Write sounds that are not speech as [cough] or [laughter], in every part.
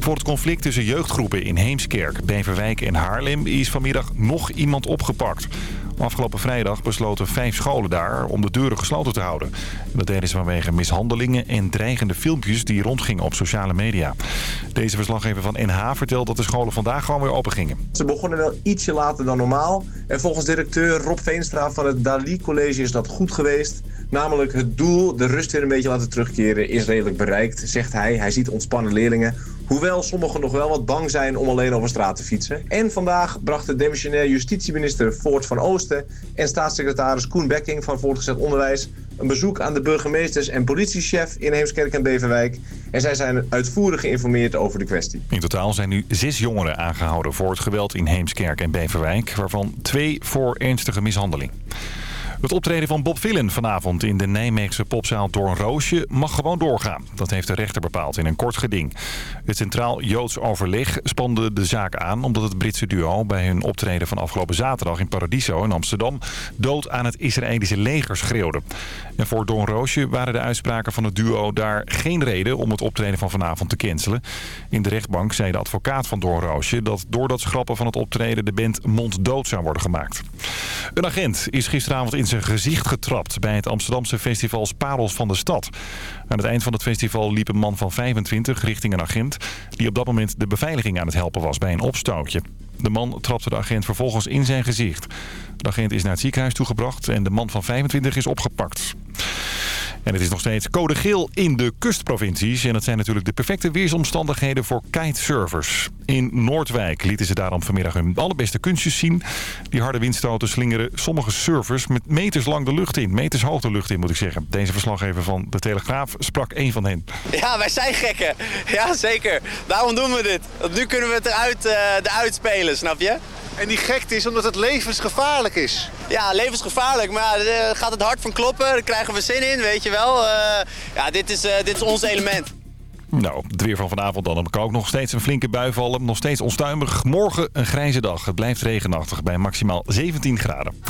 Voor het conflict tussen jeugdgroepen in Heemskerk, Beverwijk en Haarlem is vanmiddag nog iemand opgepakt. Afgelopen vrijdag besloten vijf scholen daar om de deuren gesloten te houden. Dat deden ze vanwege mishandelingen en dreigende filmpjes die rondgingen op sociale media. Deze verslaggever van NH vertelt dat de scholen vandaag gewoon weer open gingen. Ze begonnen wel ietsje later dan normaal. En volgens directeur Rob Veenstra van het Dali College is dat goed geweest. Namelijk het doel, de rust weer een beetje laten terugkeren, is redelijk bereikt, zegt hij. Hij ziet ontspannen leerlingen. Hoewel sommigen nog wel wat bang zijn om alleen over straat te fietsen. En vandaag brachten demissionair justitieminister Voort van Oosten... en staatssecretaris Koen Bekking van Voortgezet Onderwijs... een bezoek aan de burgemeesters en politiechef in Heemskerk en Beverwijk. En zij zijn uitvoerig geïnformeerd over de kwestie. In totaal zijn nu zes jongeren aangehouden voor het geweld in Heemskerk en Beverwijk... waarvan twee voor ernstige mishandeling. Het optreden van Bob Villen vanavond in de Nijmeegse popzaal Doornroosje mag gewoon doorgaan. Dat heeft de rechter bepaald in een kort geding. Het Centraal Joods Overleg spande de zaak aan omdat het Britse duo bij hun optreden van afgelopen zaterdag in Paradiso in Amsterdam dood aan het Israëlische leger schreeuwde. En voor Doornroosje waren de uitspraken van het duo daar geen reden om het optreden van vanavond te cancelen. In de rechtbank zei de advocaat van Doornroosje dat door dat schrappen van het optreden de band monddood zou worden gemaakt. Een agent is gisteravond in zijn gezicht getrapt bij het Amsterdamse festival Parels van de Stad. Aan het eind van het festival liep een man van 25 richting een agent... die op dat moment de beveiliging aan het helpen was bij een opstootje. De man trapte de agent vervolgens in zijn gezicht. De agent is naar het ziekenhuis toegebracht en de man van 25 is opgepakt. En het is nog steeds code geel in de kustprovincies. En dat zijn natuurlijk de perfecte weersomstandigheden voor kitesurfers. In Noordwijk lieten ze daarom vanmiddag hun allerbeste kunstjes zien. Die harde windstoten slingeren sommige surfers met meters lang de lucht in. Meters hoog de lucht in moet ik zeggen. Deze verslaggever van De Telegraaf sprak één van hen. Ja, wij zijn gekken. Ja, zeker. Daarom doen we dit. Want nu kunnen we het eruit, uh, eruit spelen, snap je? En die gekte is omdat het levensgevaarlijk is. Ja, levensgevaarlijk. Maar ja, daar gaat het hart van kloppen. Daar krijgen we zin in, weet je wel. Uh, ja, dit is, uh, dit is ons element. Nou, het weer van vanavond dan. Er kan ook nog steeds een flinke bui vallen. Nog steeds onstuimig. Morgen een grijze dag. Het blijft regenachtig bij maximaal 17 graden.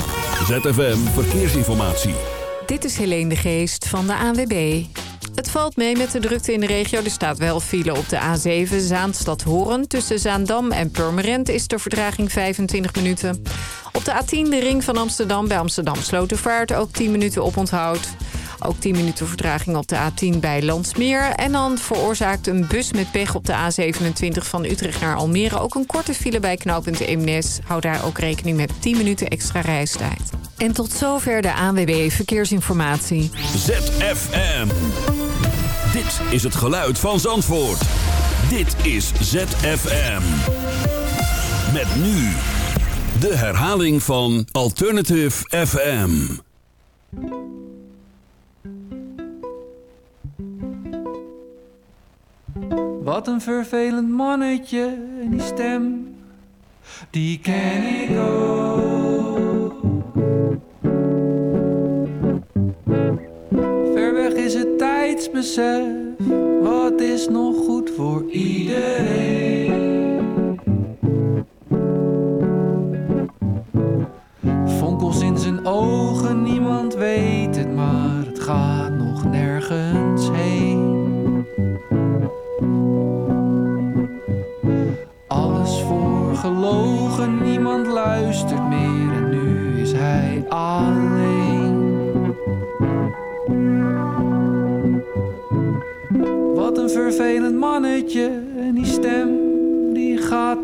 ZFM Verkeersinformatie. Dit is Helene de Geest van de ANWB. Het valt mee met de drukte in de regio. Er staat wel file op de A7 Zaanstad-Horen. Tussen Zaandam en Purmerend is de verdraging 25 minuten. Op de A10 de ring van Amsterdam bij Amsterdam Slotervaart ook 10 minuten op onthoud. Ook 10 minuten verdraging op de A10 bij Landsmeer. En dan veroorzaakt een bus met pech op de A27 van Utrecht naar Almere... ook een korte file bij knooppunt Eemnes. Hou daar ook rekening met 10 minuten extra reistijd. En tot zover de ANWB Verkeersinformatie. ZFM. Dit is het geluid van Zandvoort. Dit is ZFM. Met nu de herhaling van Alternative FM. Wat een vervelend mannetje, die stem, die ken ik ook. Tijdsbesef, wat is nog goed voor iedereen. Fonkels in zijn ogen, niemand weet het, maar het gaat nog nergens heen. Alles voor gelogen, niemand luistert meer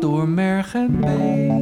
door merg en been.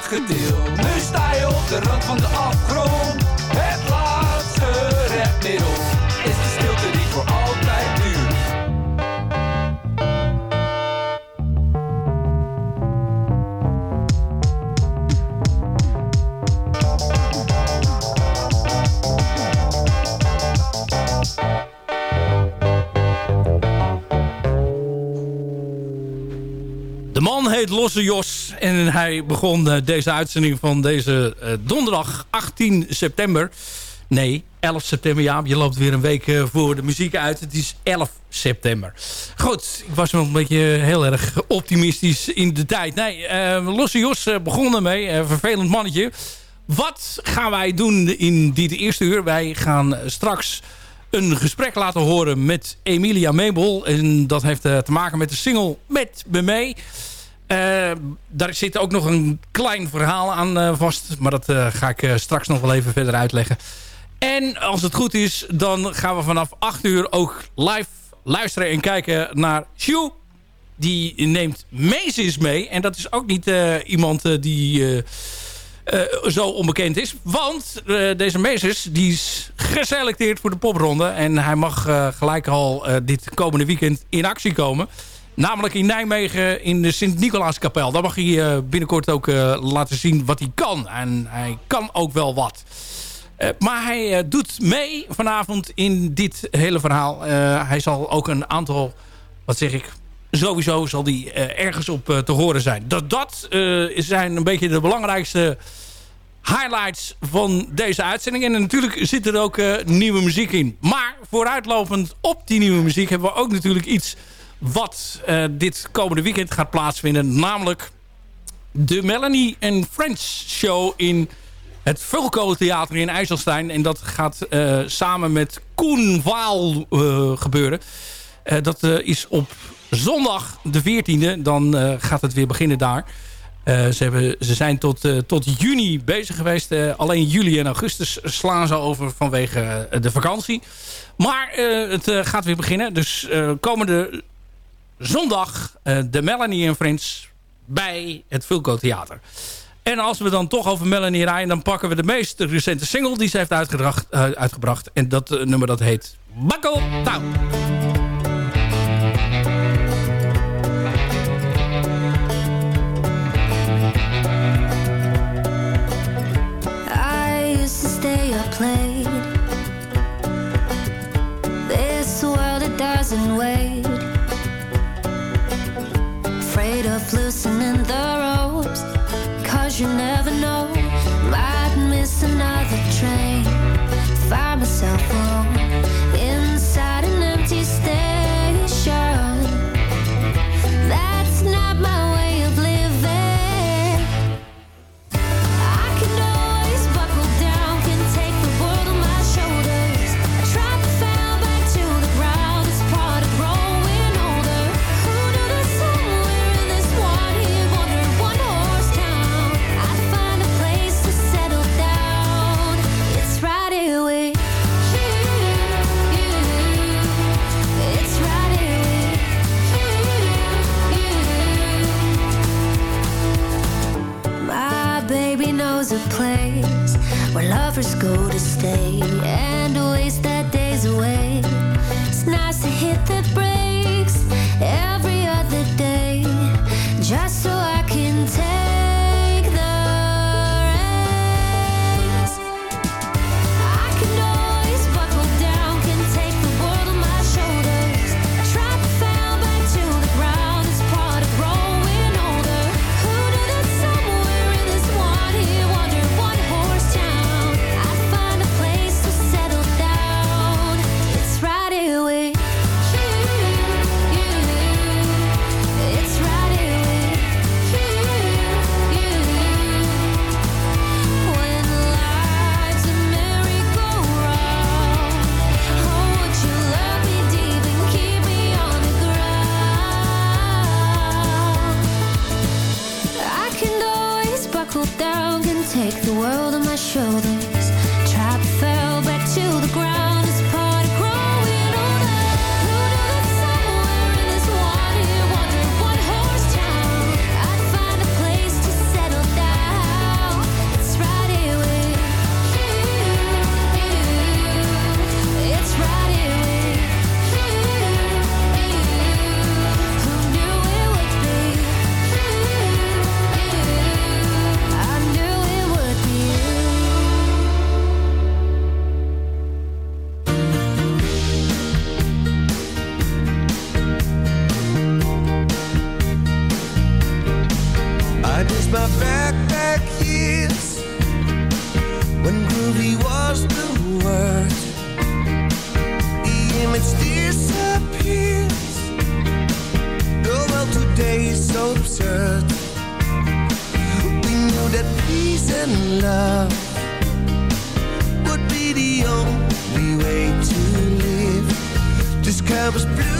vaak. Nu sta je op de rand van de afgrond. Het laatste redmiddel is de stilte die voor altijd duurt. De man heet Losse Jos en hij begon eh, deze uitzending van deze eh, donderdag 18 september. Nee, 11 september. Ja, je loopt weer een week eh, voor de muziek uit. Het is 11 september. Goed, ik was wel een beetje heel erg optimistisch in de tijd. Nee, eh Losse Jos begon ermee. Vervelend mannetje. Wat gaan wij doen in dit eerste uur? Wij gaan straks een gesprek laten horen met Emilia Mabel. En dat heeft te maken met de single Met Me Mee. Eh, daar zit ook nog een klein verhaal aan eh, vast. Maar dat eh, ga ik straks nog wel even verder uitleggen. En als het goed is, dan gaan we vanaf 8 uur ook live luisteren en kijken naar Sjoe. Die neemt Meesis mee. En dat is ook niet iemand die zo onbekend is. Want deze Meesis die is geselecteerd voor de popronde. En hij mag gelijk al dit komende weekend in actie komen. Namelijk in Nijmegen in de Sint-Nicolaaskapel. Daar mag hij eh, binnenkort ook eh, laten zien wat hij kan. En hij kan ook wel wat. Eh, maar hij doet mee vanavond in dit hele verhaal. Hij zal ook een aantal, wat zeg ik, sowieso zal die ergens op te horen zijn. Dat, dat zijn een beetje de belangrijkste highlights van deze uitzending. En natuurlijk zit er ook nieuwe muziek in. Maar vooruitlopend op die nieuwe muziek hebben we ook natuurlijk iets wat eh, dit komende weekend gaat plaatsvinden. Namelijk de Melanie and Friends show in het Vulco Theater in IJsselstein. En dat gaat eh, samen met Koen Waal eh, gebeuren. Dat is op zondag de 14e. Dan gaat het weer beginnen daar. Ze, hebben, ze zijn tot, tot juni bezig geweest. Alleen juli en augustus slaan ze over vanwege de vakantie. Maar het gaat weer beginnen. Dus komende zondag eh, de Melanie en Friends bij het Vulco Theater. En als we dan toch over Melanie rijden... dan pakken we de meest recente single die ze heeft uitgebracht. eh, uitgebracht. En dat eh, nummer dat heet Buckle Town. Loosening the ropes. Cause you never know. A place where lovers go to stay and waste their days away. It's nice to hit the knowledge disappears. The world today is so absurd. We knew that peace and love would be the only way to live. The sky was blue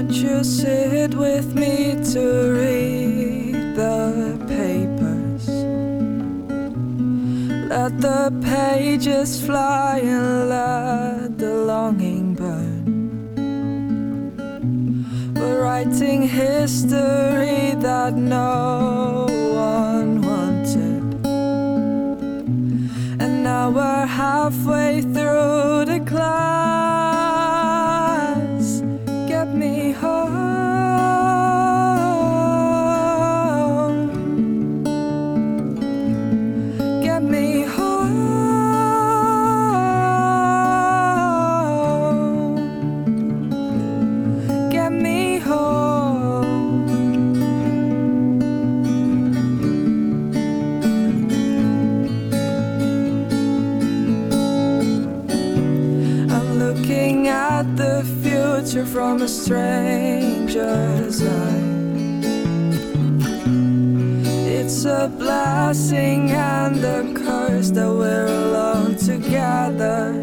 Won't you sit with me to read the papers? Let the pages fly and let the longing burn. We're writing history that no one wanted. And now we're halfway through the clouds. from a stranger's eye. It's a blessing and a curse that we're alone together.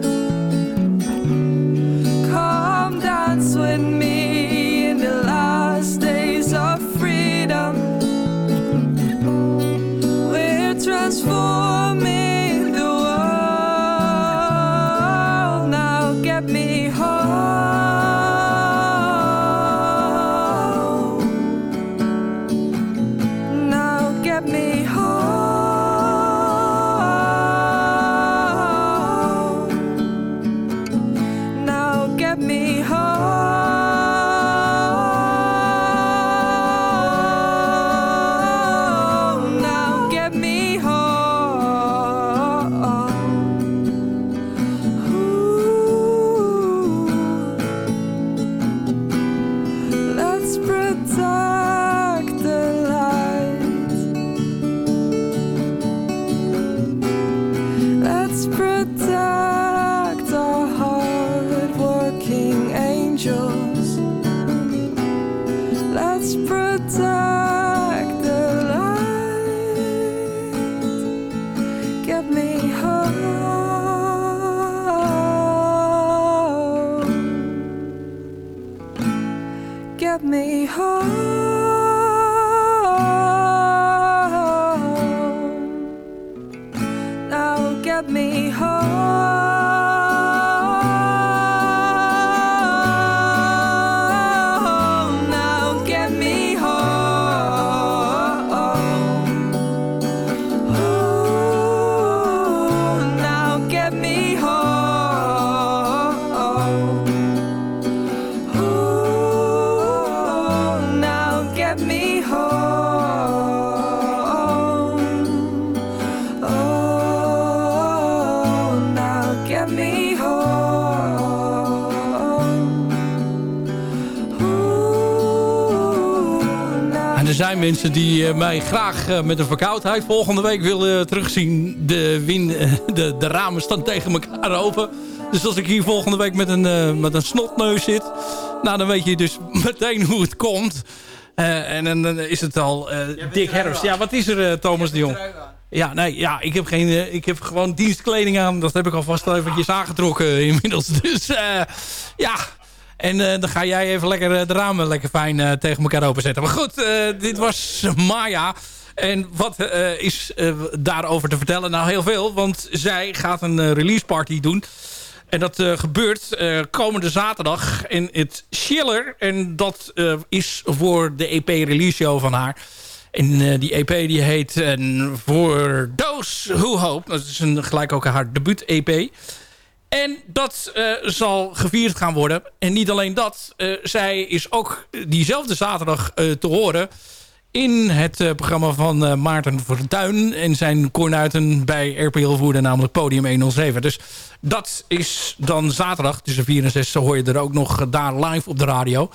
Zijn mensen die eh, mij graag eh, met een verkoudheid volgende week willen terugzien. De, win, eh, de, de ramen staan tegen elkaar open. Dus als ik hier volgende week met een, met een snotneus zit... Nou, dan weet je dus [laughs] meteen hoe het komt. En dan is het al dik herfst. Ja, wat is er, Thomas de Jong? Ja, nee, ja, ik heb, geen, ik heb gewoon dienstkleding aan. Dat heb ik alvast al eventjes aangetrokken inmiddels. [laughs] Dus ja, en eh, dan ga jij even lekker eh, de ramen lekker fijn eh, tegen elkaar openzetten. Maar goed, dit was Maya. En wat is daarover te vertellen? Nou, heel veel. Want zij gaat een release party doen. En dat gebeurt komende zaterdag in het Schiller. En dat is voor de EP-release show van haar. En die EP die heet Voor Those Who Hope. Dat is een, gelijk ook haar debuut-EP. En dat eh, zal gevierd gaan worden. En niet alleen dat. eh, zij is ook diezelfde zaterdag eh, te horen... in het programma van Maarten Verduin... en zijn kornuiten bij RPL Voerder, namelijk Podium 107. Dus dat is dan zaterdag tussen 4 en 6... hoor je er ook nog daar live op de radio.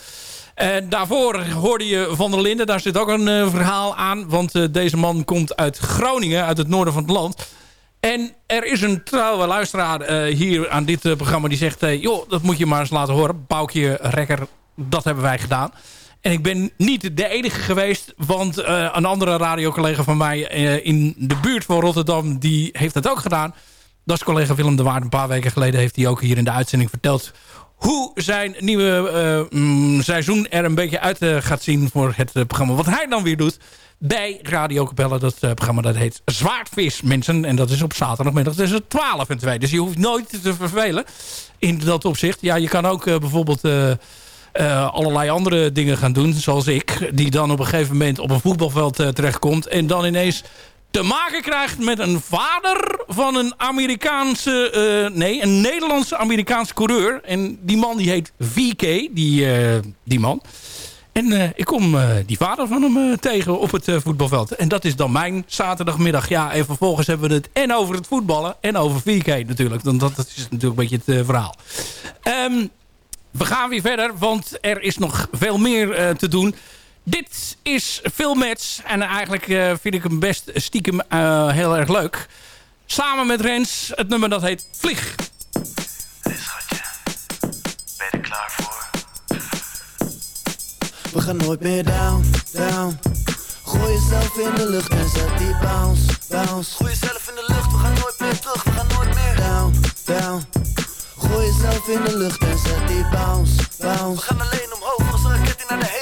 En daarvoor hoorde je Van der Linden. Daar zit ook een verhaal aan. Want deze man komt uit Groningen, uit het noorden van het land... En er is een trouwe luisteraar eh, hier aan dit eh, programma die zegt... eh, joh, dat moet je maar eens laten horen. Boukje Rekker, dat hebben wij gedaan. En ik ben niet de enige geweest... want een andere radiocollega van mij in de buurt van Rotterdam... die heeft dat ook gedaan. Dat is collega Willem de Waard. Een paar weken geleden heeft hij ook hier in de uitzending verteld... hoe zijn nieuwe mm, seizoen er een beetje uit gaat zien voor het programma. Wat hij dan weer doet bij Radio Capelle. Dat eh, programma dat heet Zwaardvis Mensen. En dat is op zaterdagmiddag tussen 12 en 2. Dus je hoeft nooit te vervelen in dat opzicht. Ja, je kan ook eh, bijvoorbeeld... eh, allerlei andere dingen gaan doen, zoals ik... die dan op een gegeven moment op een voetbalveld terechtkomt... en dan ineens te maken krijgt met een vader van een Amerikaanse... nee, een Nederlandse Amerikaanse coureur. En die man die heet VK, die, die man. En eh, ik kom eh, die vader van hem eh, tegen op het voetbalveld. En dat is dan mijn zaterdagmiddag. Ja, en vervolgens hebben we het en over het voetballen en over VK natuurlijk. Dan, dat, is natuurlijk een beetje het verhaal. Ehm, we gaan weer verder, want er is nog veel meer te doen. Dit is Filmmatch. En eigenlijk vind ik hem best stiekem heel erg leuk. Samen met Rens, het nummer dat heet Vlieg. Ben je er klaar voor? We gaan nooit meer down, down. Gooi jezelf in de lucht en zet die bounce, bounce. Gooi jezelf in de lucht, we gaan nooit meer terug, we gaan nooit meer down, down. Gooi jezelf in de lucht en zet die bounce, bounce. We gaan alleen omhoog als een raket naar de hemel.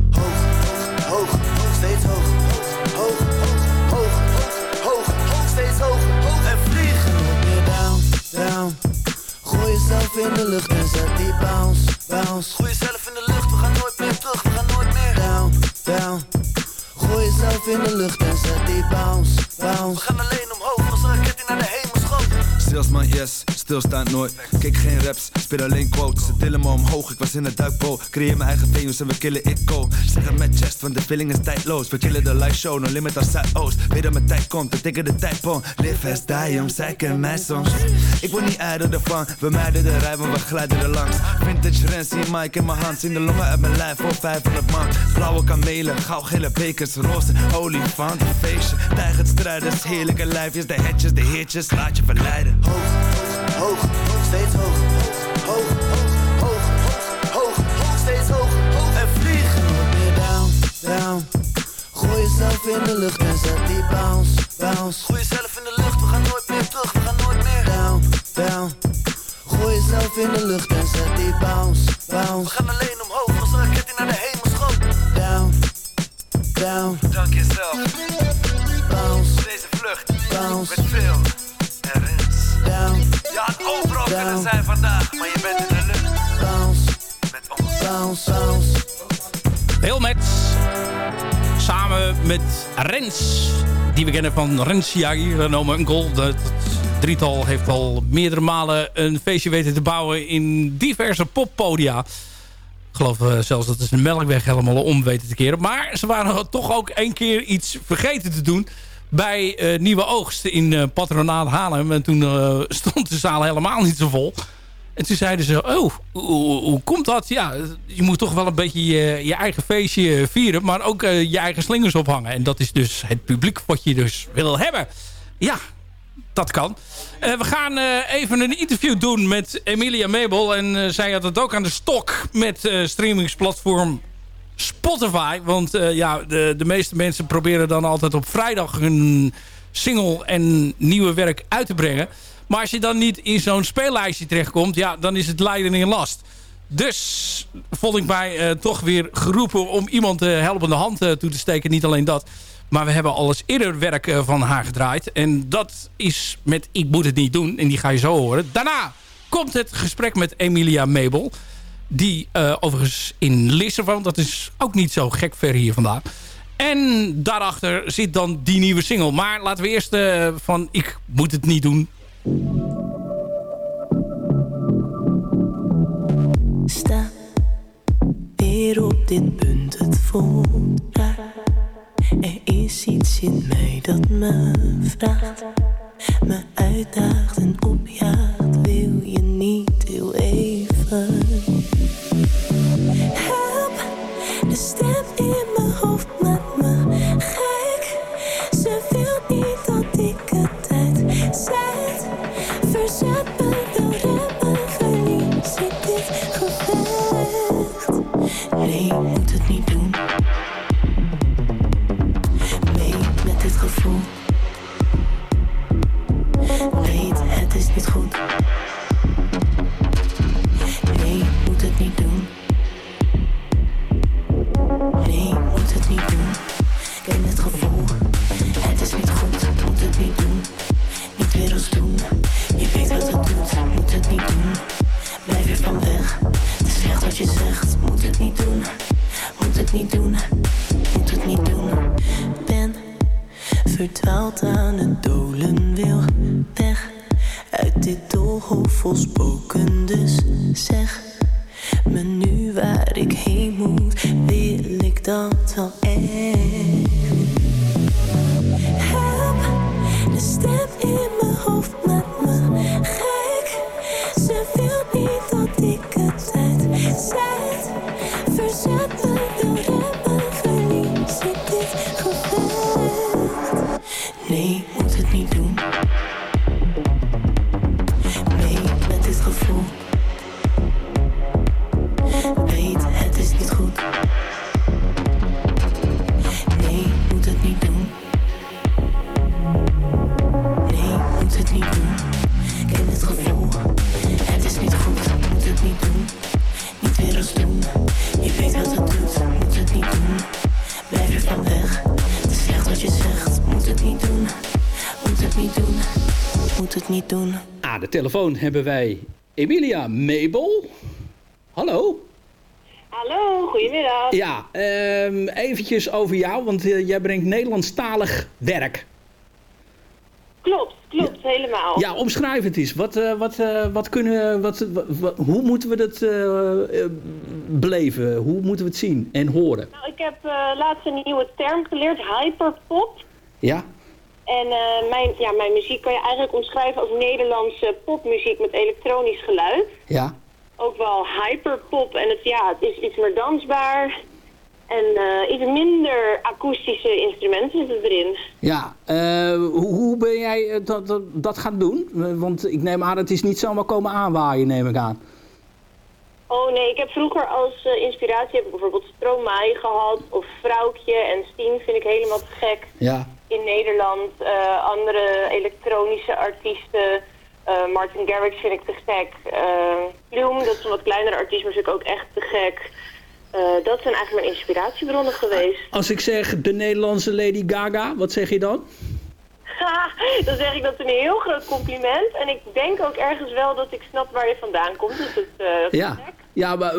Hoog, hoog, steeds hoog. Hoog, hoog, hoog, hoog, steeds hoog, hoog en. Nooit meer down, down. Gooi jezelf in de lucht en zet die bounce, bounce. Gooi jezelf in de lucht, we gaan nooit meer terug, we gaan nooit meer down, down. Gooi jezelf in de lucht en zet die bounce, bounce. We gaan alleen omhoog salesman, yes, stilstaand nooit. Kijk geen raps, speel alleen quotes. Ze tillen me omhoog, ik was in het duikboot. Creëer mijn eigen venues en we killen ik go. Zeg het met chest, want de feeling is tijdloos. We killen de live show, no limit als Zuidoost. Weet dat mijn tijd komt, we tikken de tijd om. Live as die, jong, zij kennen soms. Ik word niet ijder ervan, we mijden de rij, maar we glijden er langs. Vintage rens, zie mic in mijn hand. Zien de longen uit mijn lijf voor 500 man. Blauwe kamelen, gele bekers, roze olifant, een feestje. Tijgert strijders, heerlijke lijfjes, de hetjes, de heertjes, laat je verleiden. Hoog, hoog, steeds hoog. Hoog, hoog, hoog, hoog, hoog, steeds hoog, hoog. En vlieg. Meer down, down. Gooi jezelf in de lucht en zet die bounce, bounce. Gooi jezelf in de lucht, we gaan nooit meer terug, we gaan nooit meer down, down. Gooi jezelf in de lucht en zet die bounce, bounce. We gaan alleen zijn vandaag, maar je bent in de lucht. Bounce. Met ons. Bounce, bounce. Heel met. Samen met Rens. Die we kennen van Rens Yagi, Renome Unkel. Dat drietal heeft al meerdere malen een feestje weten te bouwen in diverse poppodia. Ik geloof eh, zelfs dat ze de Melkweg helemaal om weten te keren. Maar ze waren toch ook één keer iets vergeten te doen bij eh, Nieuwe Oogst in uh, Patronaat Haarlem. En toen eh, [laughs] stond de zaal helemaal niet zo vol. En toen zeiden ze, oh, hoe, komt dat? Ja, je moet toch wel een beetje je, je eigen feestje vieren... maar ook eh, je eigen slingers ophangen. En dat is dus het publiek wat je dus wil hebben. Ja, dat kan. Eh, we gaan eh, even een interview doen met Emilia Mabel. En eh, zij had het ook aan de stok met eh, streamingsplatform Spotify. Want eh, ja, de, de meeste mensen proberen dan altijd op vrijdag hun single en nieuwe werk uit te brengen. Maar als je dan niet in zo'n speellijstje terechtkomt, ja, dan is het lijden in last. Dus vond ik mij eh, toch weer geroepen om iemand de helpende hand eh, toe te steken. Niet alleen dat. Maar we hebben al eens eerder werk van haar gedraaid. En dat is met Ik moet het niet doen. En die ga je zo horen. Daarna komt het gesprek met Emilia Mabel. Die eh, overigens in Lisse woont. Dat is ook niet zo gek ver hier vandaan. En daarachter zit dan die nieuwe single. Maar laten we eerst eh, van Ik moet het niet doen. Sta weer op dit punt, het voelt raar. Er is iets in mij dat me vraagt, me uitdaagt en opjaagt. Wil je niet heel even? Help, de stem in mijn hoofd maakt me gek. Ze wil niet dat ik het uitzet. Verzet me door remmen, verlies ik dit gevecht. Nee, moet het niet doen. Aan het dolen, wil weg. Uit dit doolhof vol spoken, dus zeg me nu waar ik heen moet. Wil ik dat wel echt? Help, de stem in mijn hoofd maakt me gek. Ze wil niet dat ik het uitzet. Verzet me door telefoon hebben wij Emilia Mabel. Hallo. Hallo, goedemiddag. Ja, ehm eventjes over jou, want eh, jij brengt Nederlandstalig werk. Klopt. klopt, helemaal. Ja, omschrijf het eens. Wat, eh, wat, eh, wat kunnen, wat, wat- wat- hoe moeten we dat beleven? Hoe moeten we het zien en horen? Nou, ik heb laatst een nieuwe term geleerd, hyperpop. Ja? En eh, mijn, ja, mijn muziek kan je eigenlijk omschrijven als Nederlandse popmuziek met elektronisch geluid. Ja. Ook wel hyperpop en het, ja, het is iets meer dansbaar. En eh, iets minder akoestische instrumenten zitten erin. Ja, eh, hoe, hoe ben jij dat, dat, dat gaan doen? Want ik neem aan, het is niet zomaar komen aanwaaien, neem ik aan. Oh nee, ik heb vroeger als inspiratie heb ik bijvoorbeeld Stromae gehad. Of Vrouwtje en Steen vind ik helemaal te gek. Ja. In Nederland. eh, andere elektronische artiesten. eh, Martin Garrix vind ik te gek. eh Bloom, dat is een wat kleinere artiest, maar vind ik ook echt te gek. Dat zijn eigenlijk mijn inspiratiebronnen geweest. Als ik zeg de Nederlandse Lady Gaga, wat zeg je dan? Dan zeg ik dat een heel groot compliment. En ik denk ook ergens wel dat ik snap waar je vandaan komt. Dus het, dat is Ja, ja wa-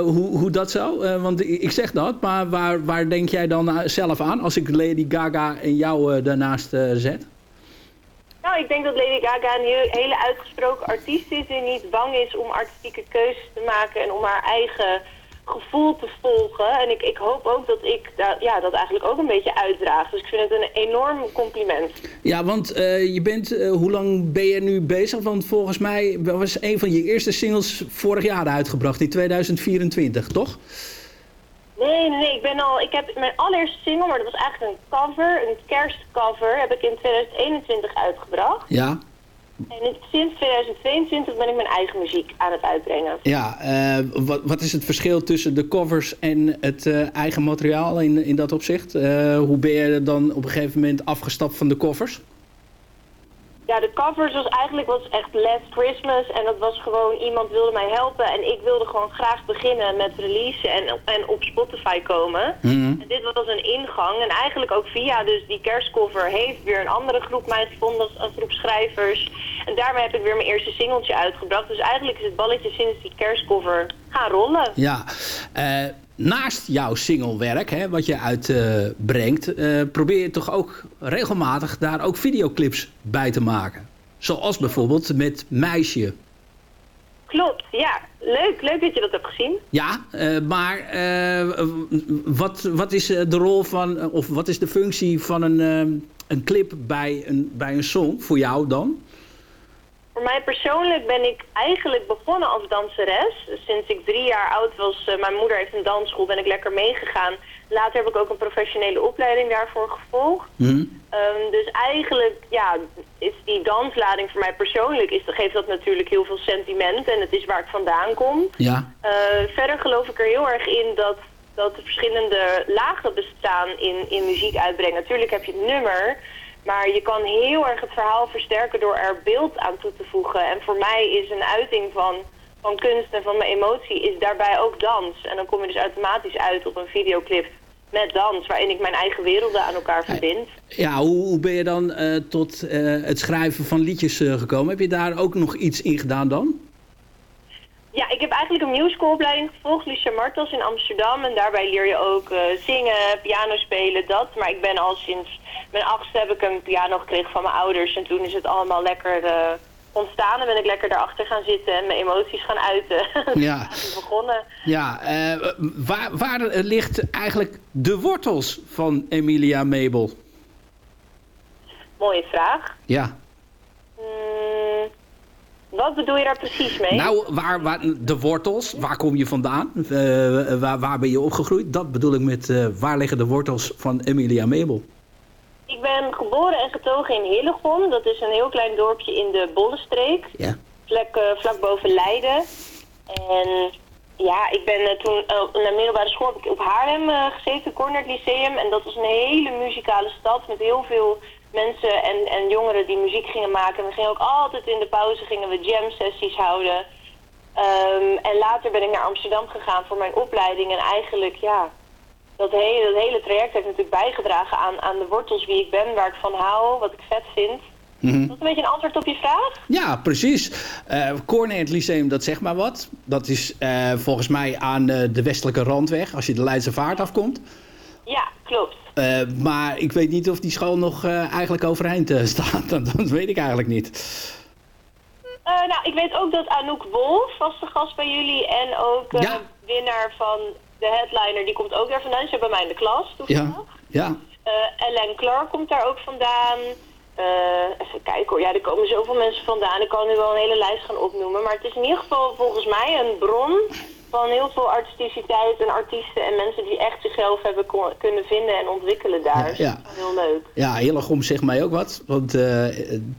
hoe, hoe dat zo? Eh, want ik zeg dat, maar waar, waar denk jij dan eh, zelf aan als ik Lady Gaga en jou eh, daarnaast eh, zet? Nou, ik denk dat Lady Gaga een hele uitgesproken artiest is die niet bang is om artistieke keuzes te maken en om haar eigen gevoel te volgen. En ik, ik hoop ook dat ik da- ja, dat eigenlijk ook een beetje uitdraag. Dus ik vind het een enorm compliment. Ja, want eh, je bent, eh, hoe lang ben je nu bezig? Want volgens mij was een van je eerste singles vorig jaar uitgebracht, in 2024, toch? Nee, nee, nee, ik ben al, ik heb mijn allereerste single, maar dat was eigenlijk een cover, een kerstcover, heb ik in 2021 uitgebracht. Ja. En in- sinds 2022 ben ik mijn eigen muziek aan het uitbrengen. Ja, eh, wat, wat is het verschil tussen de covers en het eh, eigen materiaal in, in dat opzicht? Eh, hoe ben je dan op een gegeven moment afgestapt van de covers? Ja, de covers was eigenlijk was echt Last Christmas en dat was gewoon iemand wilde mij helpen en ik wilde gewoon graag beginnen met release en, en op Spotify komen. En dit was een ingang en eigenlijk ook via dus die kerstcover heeft weer een andere groep mij gevonden als een groep schrijvers. En daarmee heb ik weer mijn eerste singeltje uitgebracht. Dus eigenlijk is het balletje sinds die kerstcover gaan rollen. Ja, eh, naast jouw singlewerk, hè, wat je uitbrengt, eh probeer je toch ook regelmatig daar ook videoclips bij te maken. Zoals bijvoorbeeld met Meisje. Klopt, ja. Leuk, leuk dat je dat hebt gezien. Ja, eh, maar wat, wat is de rol van, of wat is de functie van een, een clip bij een, bij een song voor jou dan? Voor mij persoonlijk ben ik eigenlijk begonnen als danseres. Sinds ik drie jaar oud was, eh, mijn moeder heeft een dansschool, ben ik lekker meegegaan. Later heb ik ook een professionele opleiding daarvoor gevolgd. Ehm, dus eigenlijk, ja, is die danslading voor mij persoonlijk, is, geeft dat natuurlijk heel veel sentiment en het is waar ik vandaan kom. Ja. Eh, verder geloof ik er heel erg in dat, dat er verschillende lagen bestaan in, in muziek uitbrengen. Natuurlijk heb je het nummer, maar je kan heel erg het verhaal versterken door er beeld aan toe te voegen. En voor mij is een uiting van, van kunst en van mijn emotie is daarbij ook dans. En dan kom je dus automatisch uit op een videoclip met dans, waarin ik mijn eigen werelden aan elkaar verbind. Ja, hoe, hoe ben je dan eh, tot eh, het schrijven van liedjes eh, gekomen? Heb je daar ook nog iets in gedaan dan? Ja, ik heb eigenlijk een musicalopleiding gevolgd, Lucia Martels in Amsterdam. En daarbij leer je ook eh, zingen, piano spelen, dat. Maar ik ben al sinds mijn achtste heb ik een piano gekregen van mijn ouders. En toen is het allemaal lekker eh, ontstaan. En ben ik lekker daarachter gaan zitten en mijn emoties gaan uiten. [laughs] Ja. Begonnen. Ja, eh, waar, waar ligt eigenlijk de wortels van Emilia Mabel? Mooie vraag. Ja. Mm, wat bedoel je daar precies mee? Nou, waar, waar, de wortels, waar kom je vandaan? Eh, waar, waar ben je opgegroeid? Dat bedoel ik met eh, waar liggen de wortels van Emilia Mabel? Ik ben geboren en getogen in Hillegom. Dat is een heel klein dorpje in de Bollenstreek. Ja. Vlak, eh, vlak boven Leiden. En ja, ik ben toen naar middelbare school heb ik op Haarlem gezeten, Cornert Lyceum. En dat was een hele muzikale stad met heel veel mensen en, en jongeren die muziek gingen maken. We gingen ook altijd in de pauze gingen we jam sessies houden. Ehm, en later ben ik naar Amsterdam gegaan voor mijn opleiding. En eigenlijk, ja, dat hele, dat hele traject heeft natuurlijk bijgedragen aan, aan de wortels wie ik ben, waar ik van hou, wat ik vet vind. Mhm. Is dat een beetje een antwoord op je vraag? Ja, precies. Eh Cornet Lyceum, dat zegt maar wat. Dat is eh, volgens mij aan eh, de westelijke randweg, als je de Leidse Vaart afkomt. Ja, klopt. Eh, maar ik weet niet of die school nog eh, eigenlijk overeind eh, [laughs] staat. Dat, dat weet ik eigenlijk niet. Nou, ik weet ook dat Anouk Wolf was de gast bij jullie. En ook Ja. winnaar van de headliner, die komt ook daar vandaan. Ze hebben bij mij in de klas toevallig. Ja, ja. Ellen Clark komt daar ook vandaan. Even kijken hoor. Ja, er komen zoveel mensen vandaan. Ik kan nu wel een hele lijst gaan opnoemen. Maar het is in ieder geval volgens mij een bron van heel veel artisticiteit en artiesten en mensen die echt zichzelf hebben kunnen vinden en ontwikkelen daar. Ja. is Heel leuk. Ja, Hillegom zegt mij ook wat. Want eh,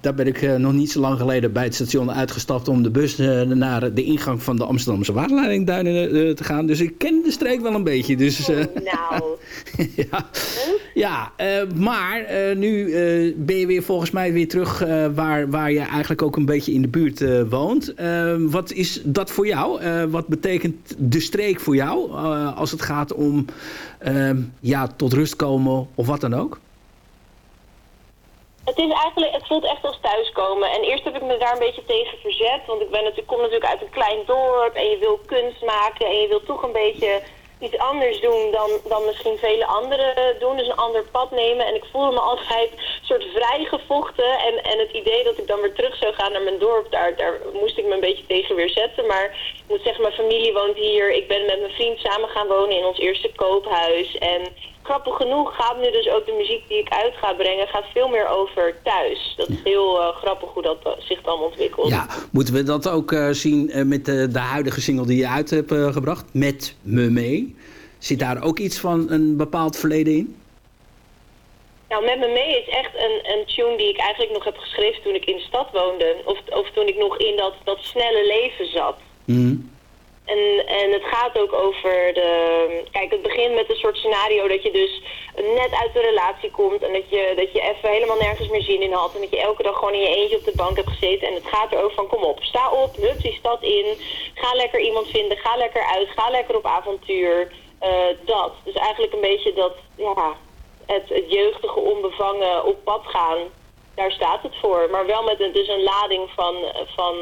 daar ben ik eh, nog niet zo lang geleden bij het station uitgestapt... om de bus eh, naar de ingang van de Amsterdamse waterleidingduinen te gaan. Dus ik ken de streek wel een beetje. Dus, eh, Nou, [laughs] ja, ja maar nu ben je weer volgens mij weer terug... waar, waar je eigenlijk ook een beetje in de buurt woont. Wat is dat voor jou? Wat betekent de streek voor jou... eh, als het gaat om eh, ja, tot rust komen of wat dan ook? Het is eigenlijk, het voelt echt als thuiskomen. En eerst heb ik me daar een beetje tegen verzet. Want ik ben natuurlijk, kom natuurlijk uit een klein dorp en je wil kunst maken en je wil toch een beetje iets anders doen dan, dan misschien vele anderen doen. Dus een ander pad nemen. En ik voelde me altijd een soort vrijgevochten. En, en het idee dat ik dan weer terug zou gaan naar mijn dorp, daar, daar moest ik me een beetje tegen weer zetten. Maar ik moet zeggen, mijn familie woont hier. Ik ben met mijn vriend samen gaan wonen in ons eerste koophuis. En grappig genoeg gaat nu dus ook de muziek die ik uit ga brengen, gaat veel meer over thuis. Dat is heel eh, grappig hoe dat eh, zich dan ontwikkelt. Ja, moeten we dat ook eh, zien met de, de huidige single die je uit hebt gebracht? Met me mee. Zit daar ook iets van een bepaald verleden in? Nou, Met Me Mee is echt een, een tune die ik eigenlijk nog heb geschreven toen ik in de stad woonde. Of, of toen ik nog in dat, dat snelle leven zat. En, en het gaat ook over de... Kijk, het begint met een soort scenario dat je dus net uit de relatie komt... en dat je, dat je even helemaal nergens meer zin in had... en dat je elke dag gewoon in je eentje op de bank hebt gezeten. En het gaat erover van, kom op, sta op, hup die stad in... ga lekker iemand vinden, ga lekker uit, ga lekker op avontuur. Eh, dat. Dus eigenlijk een beetje dat, ja, het, het jeugdige onbevangen op pad gaan... daar staat het voor. Maar wel met een, dus een lading van... van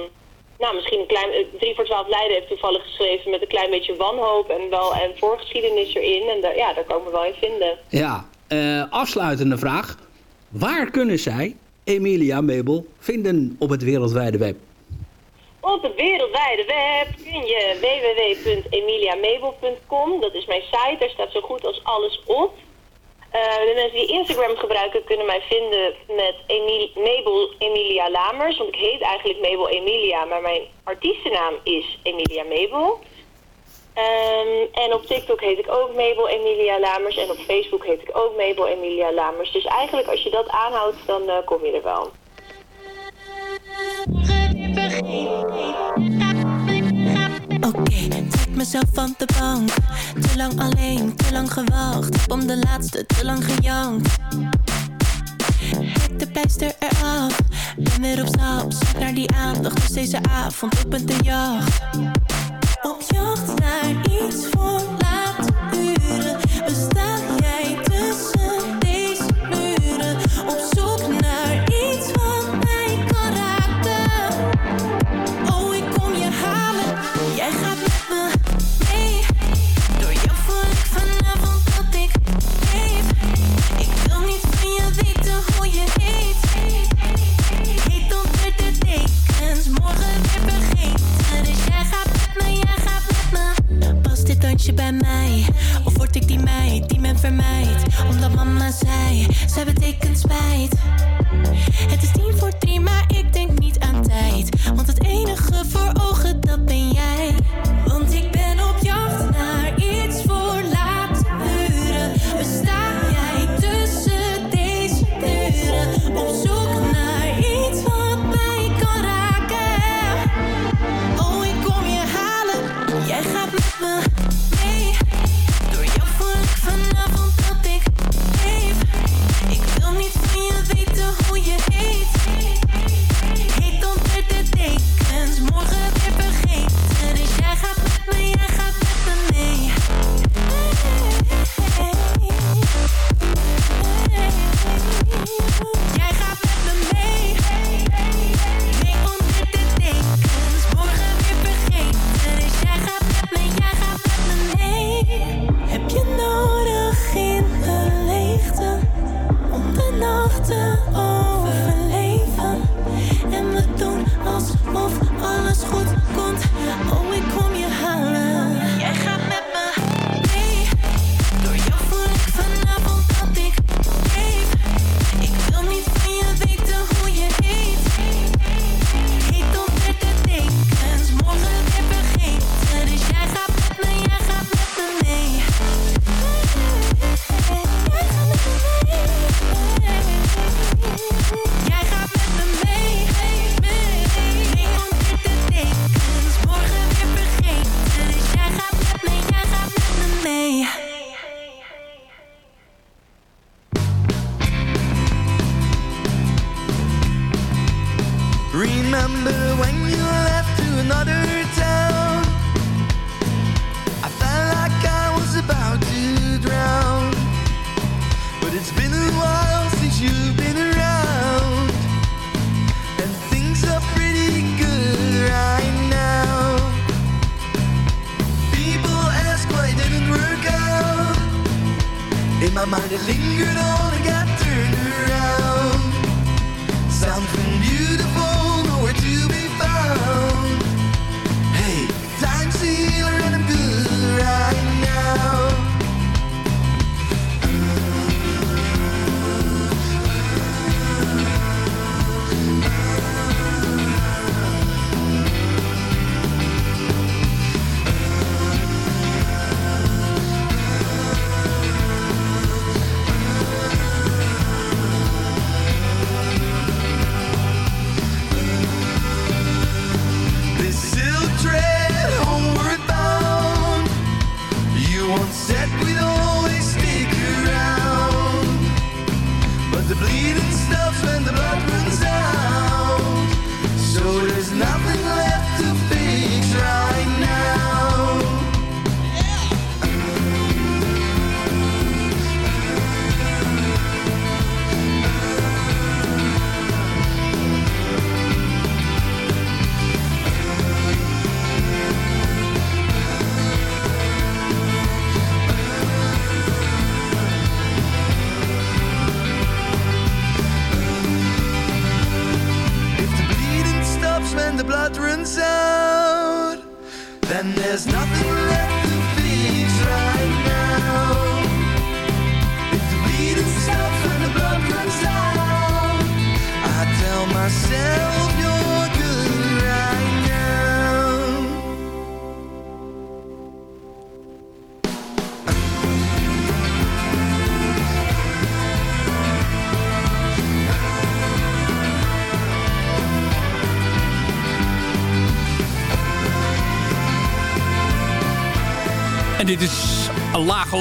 nou, misschien een klein... eh, Drie voor twaalf Leiden heeft toevallig geschreven met een klein beetje wanhoop en wel en voorgeschiedenis erin. En daar, ja, daar komen we wel in vinden. Ja, eh, afsluitende vraag. Waar kunnen zij, Emilia Mabel, vinden op het wereldwijde web? Op het wereldwijde web kun je www.emiliamabel.com. Dat is mijn site, daar staat zo goed als alles op. Eh, de mensen die Instagram gebruiken kunnen mij vinden met Mabel Emilia Lamers. Want ik heet eigenlijk Mabel Emilia, maar mijn artiestennaam is Emilia Mabel. Ehm, en op TikTok heet ik ook Mabel Emilia Lamers. En op Facebook heet ik ook Mabel Emilia Lamers. Dus eigenlijk als je dat aanhoudt, dan eh, kom je er wel. Oké, trek mezelf van de bank. Te lang alleen, te lang gewacht. Om de laatste, te lang gejankt. Trek de pleister eraf. Ben weer op stap, zoek naar die aandacht. Dus deze avond opent de jacht. Op jacht naar iets voor laat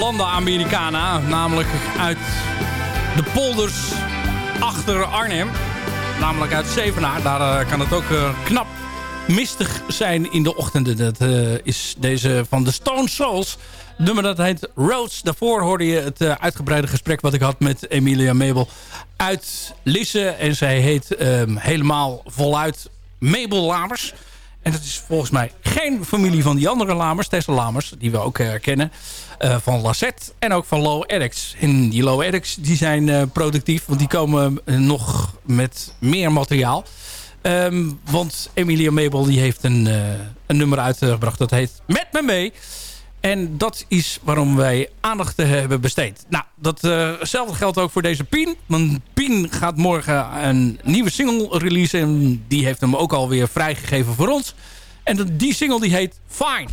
landen Americana. Namelijk uit de polders achter Arnhem. Namelijk uit Zevenaar. Daar eh, kan het ook eh, knap mistig zijn in de ochtenden. Dat eh, is deze van de Stone Souls. Nummer dat heet Roads. Daarvoor hoorde je het uitgebreide gesprek wat ik had met Emilia Mabel uit Lisse. En zij heet ehm, helemaal voluit Mabel Lamers. En dat is volgens mij geen familie van die andere Lamers, Tessa Lamers, die we ook eh, kennen. Eh, van Lassette en ook van Low Addicts. En die Low Addicts die zijn eh, productief, want die komen eh, nog met meer materiaal. Ehm, want Emilia Mabel die heeft een, een nummer uitgebracht dat heet Met Me Mee. En dat is waarom wij aandacht hebben besteed. Nou, datzelfde geldt ook voor deze Pien. Want Pien gaat morgen een nieuwe single releasen. En die heeft hem ook alweer vrijgegeven voor ons. En die single die heet Fine.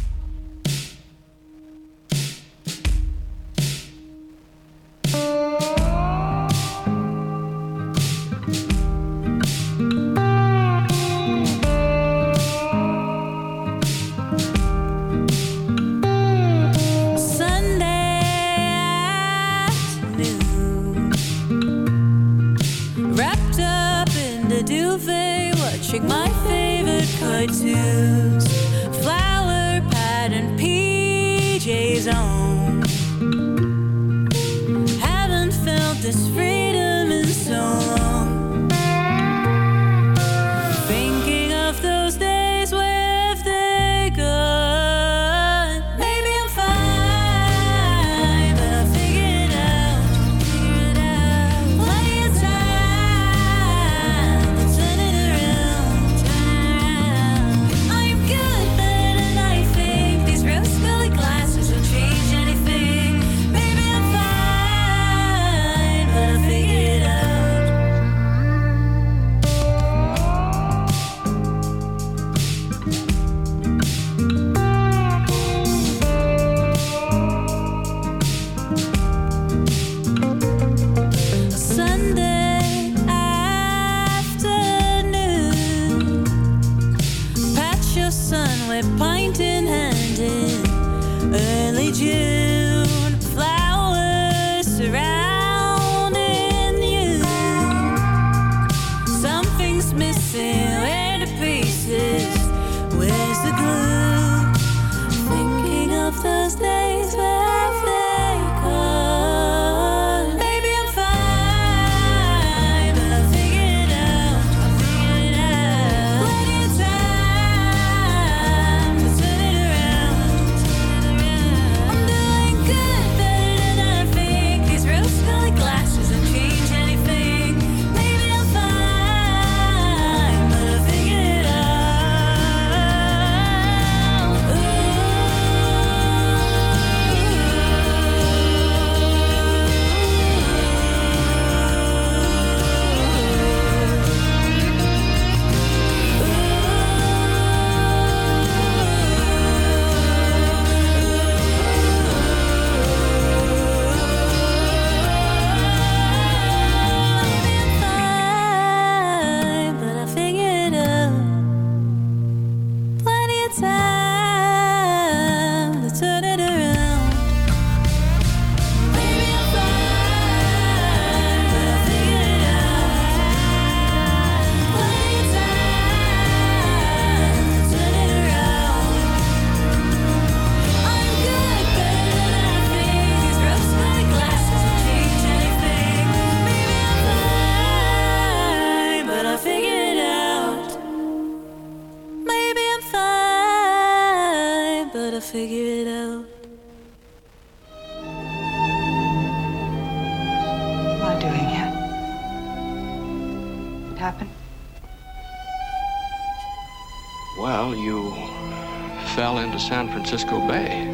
Francisco Bay.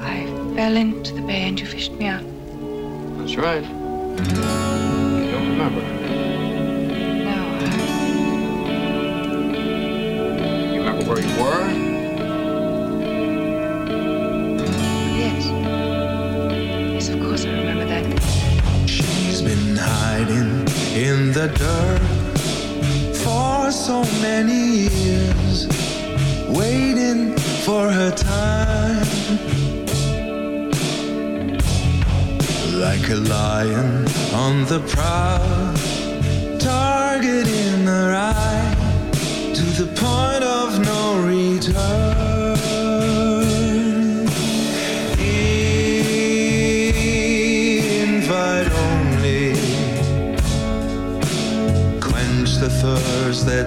I fell into the bay and you fished me out. That's right. You don't remember. No, You remember where you were? yes. Yes, of course I remember that. She's been hiding in the dirt for so many years, waiting for her time. Like a lion on the prowl, target in her eye, to the point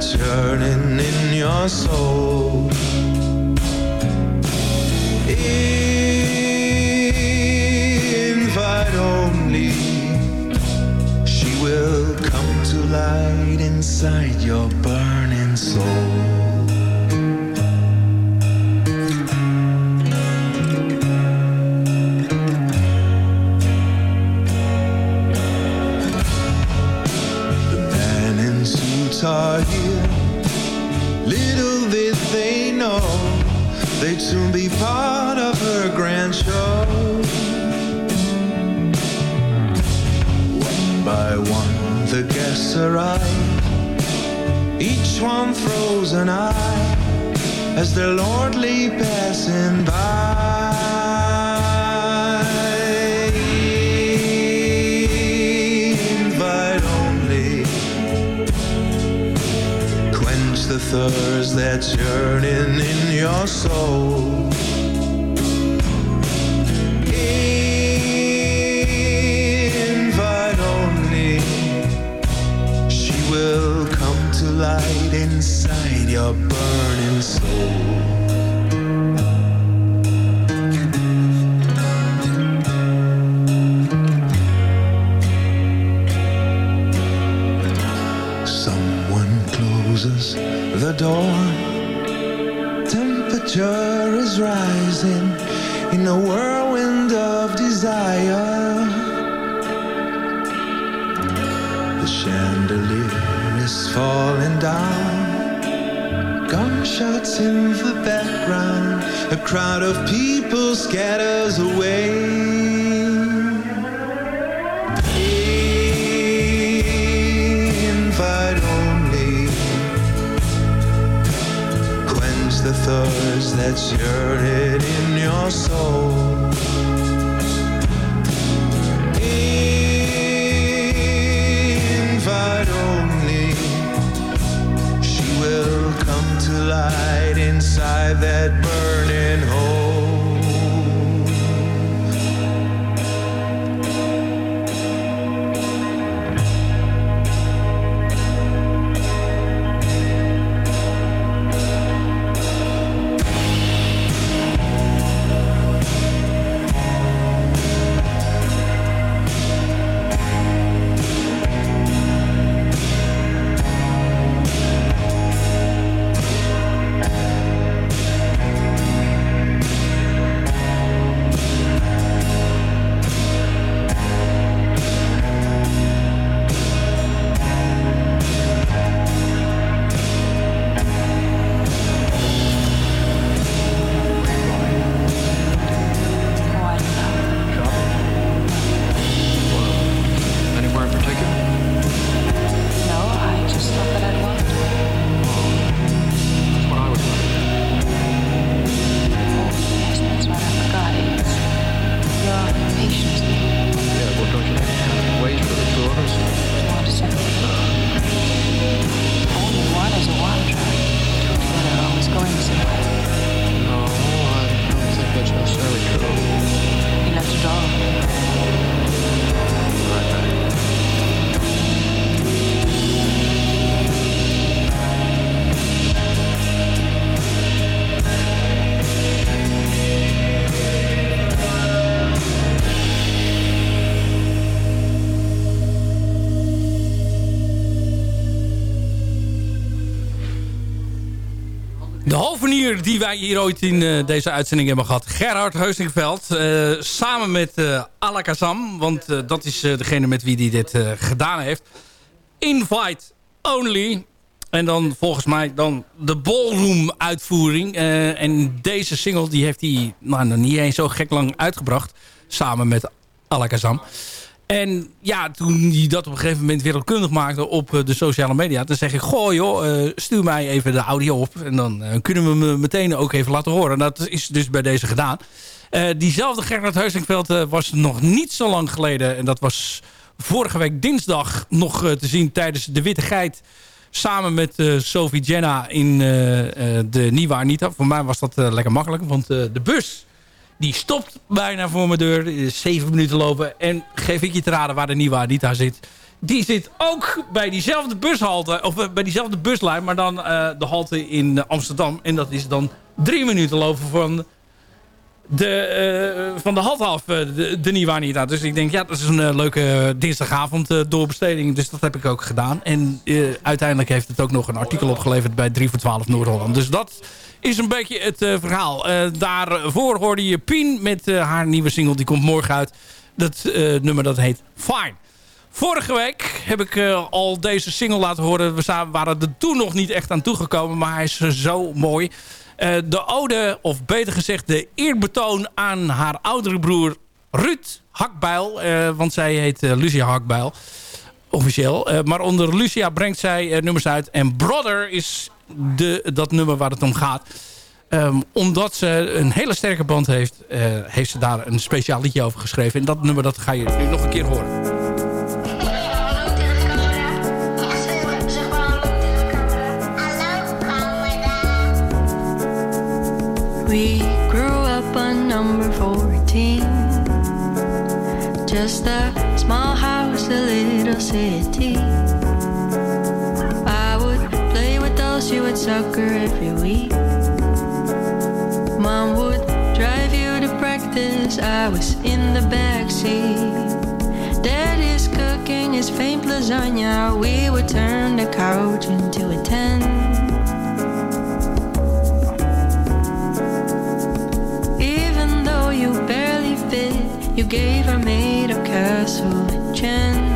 yearning in your soul. Invite only, she will come to light inside your burning soul. Soon be part of her grand show. One by one, the guests arrive. Each one throws an eye as they're lordly passing by. Thirst that's yearning in your soul. Invite only, she will come to light inside your burning soul. Wij hier ooit in eh, deze uitzending hebben gehad. Gerhard Heusingveld. eh, samen met eh Alakazam. Want dat is degene met wie hij dit gedaan heeft. Invite Only. En dan volgens mij dan de ballroom uitvoering. En deze single die heeft hij nou, nog niet eens zo gek lang uitgebracht. Samen met Alakazam. En ja, toen hij dat op een gegeven moment wereldkundig maakte op eh, de sociale media... dan zeg ik, goh joh, eh, stuur mij even de audio op. En dan eh, kunnen we hem meteen ook even laten horen. En dat is dus bij deze gedaan. Diezelfde Gerard Heusingveld eh, was nog niet zo lang geleden... en dat was vorige week dinsdag nog te zien tijdens de Witte Geit... samen met eh, Sophie Jenna in de Nieuwe Anita. Voor mij was dat lekker makkelijk, want de bus die stopt bijna voor mijn deur. Zeven minuten lopen. En geef ik je te raden waar de nieuwe Anita zit. Die zit ook bij diezelfde bushalte. Of eh, bij diezelfde buslijn. Maar dan eh, de halte in eh, Amsterdam. En dat is dan drie minuten lopen van de, eh, van de halte af. de, de nieuwe. Dus ik denk ja dat is een leuke dinsdagavond doorbesteding. Dus dat heb ik ook gedaan. En uiteindelijk heeft het ook nog een artikel opgeleverd bij 3 voor 12 Noord-Holland. Dus dat is een beetje het eh, verhaal. Eh, daarvoor hoorde je Pien met eh, haar nieuwe single. Die komt morgen uit. Dat nummer dat heet Fine. Vorige week heb ik al deze single laten horen. We waren er toen nog niet echt aan toegekomen. Maar hij is zo mooi. De ode, of beter gezegd de eerbetoon aan haar oudere broer Ruud Hakbuil. eh, want zij heet Lucia Hakbuil. Officieel. Maar onder Lucia brengt zij nummers uit. En Brother is de, dat nummer waar het om gaat. Ehm, omdat ze een hele sterke band heeft, eh, heeft ze daar een speciaal liedje over geschreven. En dat nummer dat ga je nu nog een keer horen. We grew up on number 14. Just a small house, a little city. Soccer every week. Mom would drive you to practice, I was in the back seat. Daddy's cooking his famed lasagna, we would turn the couch into a tent. Even though you barely fit, you gave her made of castle and chant.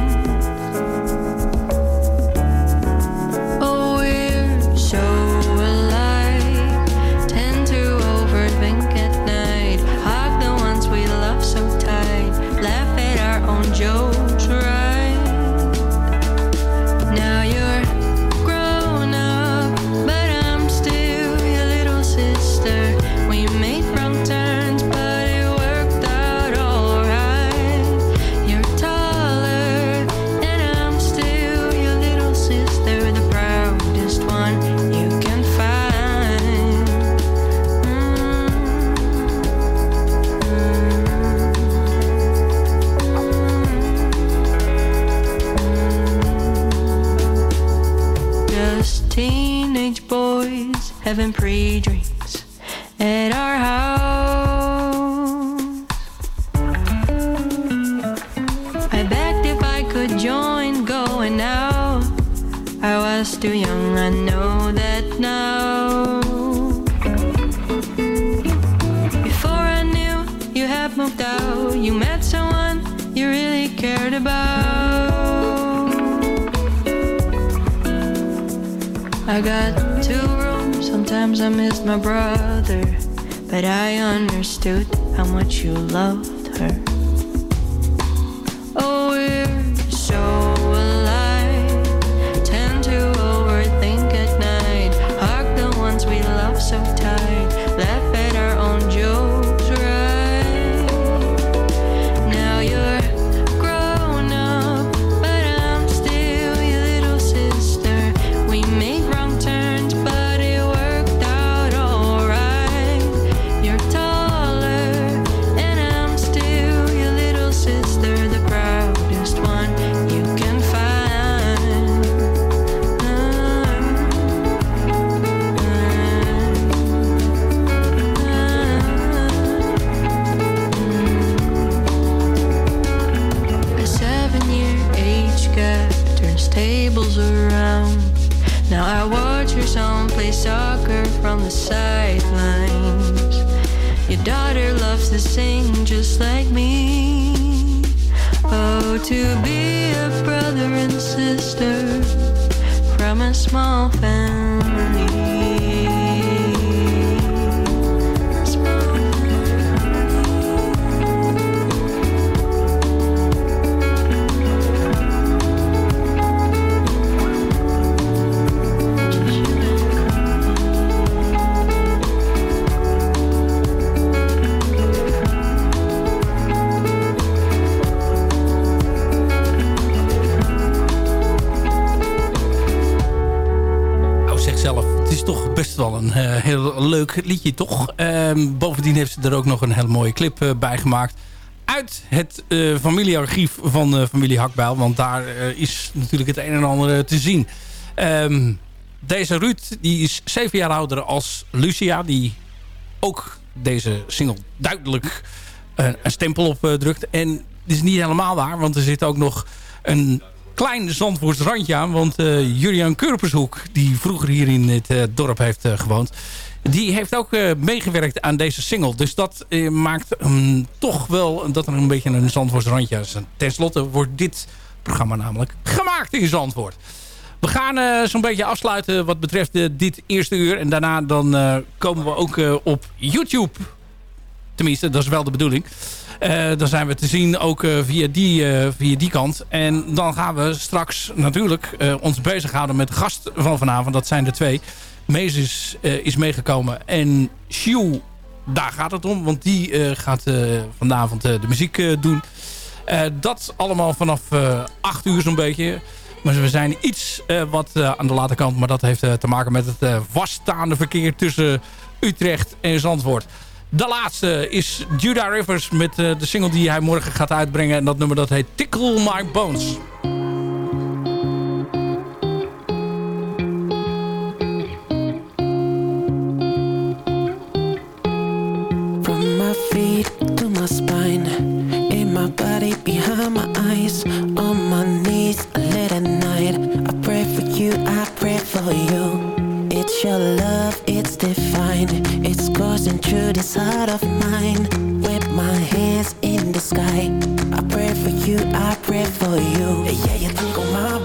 From a leuk liedje, toch? Ehm, bovendien heeft ze er ook nog een hele mooie clip eh, bij gemaakt. Uit het eh, familiearchief van eh, familie Hakbijl. Want daar is natuurlijk het een en ander te zien. Ehm, deze Ruud die is zeven jaar ouder als Lucia. Die ook deze single duidelijk een stempel op drukt. En dit is niet helemaal waar. Want er zit ook nog een klein Zandvoorts randje aan. Want Julian Kurpershoek, die vroeger hier in het dorp heeft gewoond... die heeft ook eh, meegewerkt aan deze single. Dus dat eh, maakt hem toch wel dat er een beetje een Zandvoorts randje is. En Ten slotte wordt dit programma namelijk gemaakt in Zandvoort. We gaan eh, zo'n beetje afsluiten wat betreft dit eerste uur. En daarna dan komen we ook op YouTube. Tenminste, dat is wel de bedoeling. Dan zijn we te zien ook via, die, via die kant. En dan gaan we straks natuurlijk ons bezighouden met de gast van vanavond. Dat zijn de twee. Mees is, eh, is meegekomen. En Sjoe, daar gaat het om. Want die eh, gaat eh, vanavond de muziek doen. Dat allemaal vanaf eh 8 uur zo'n beetje. Maar we zijn iets wat aan de late kant. Maar dat heeft te maken met het vaststaande verkeer tussen Utrecht en Zandvoort. De laatste is Judah Rivers met de single die hij morgen gaat uitbrengen. En dat nummer dat heet Tickle My Bones. Behind my eyes, on my knees, late at night. I pray for you, I pray for you. It's your love, it's divine. It's coursing through this heart of mine. With my hands in the sky, I pray for you, I pray for you. Yeah, you tickle my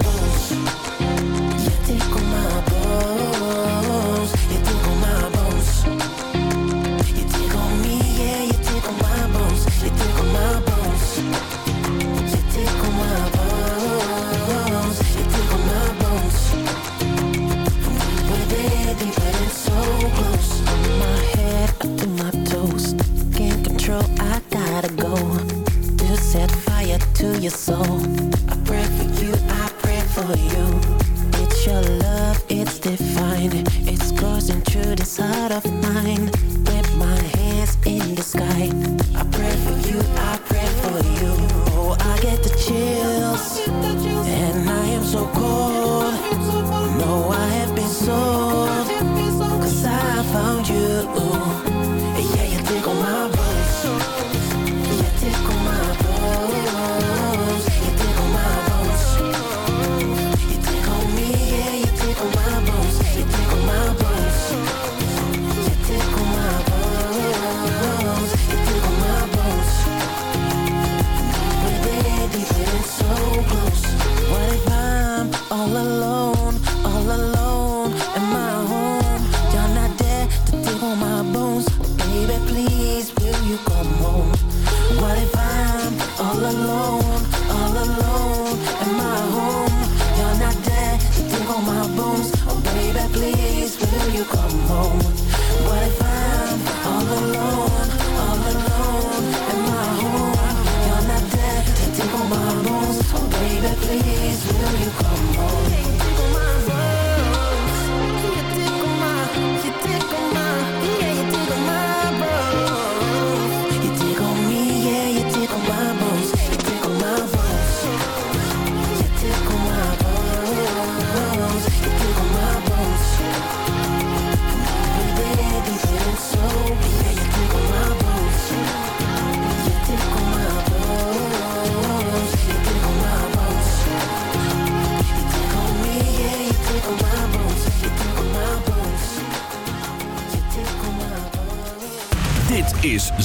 to your soul. I pray for you, I pray for you. It's your love, it's divine. It's coursing through this heart of mine.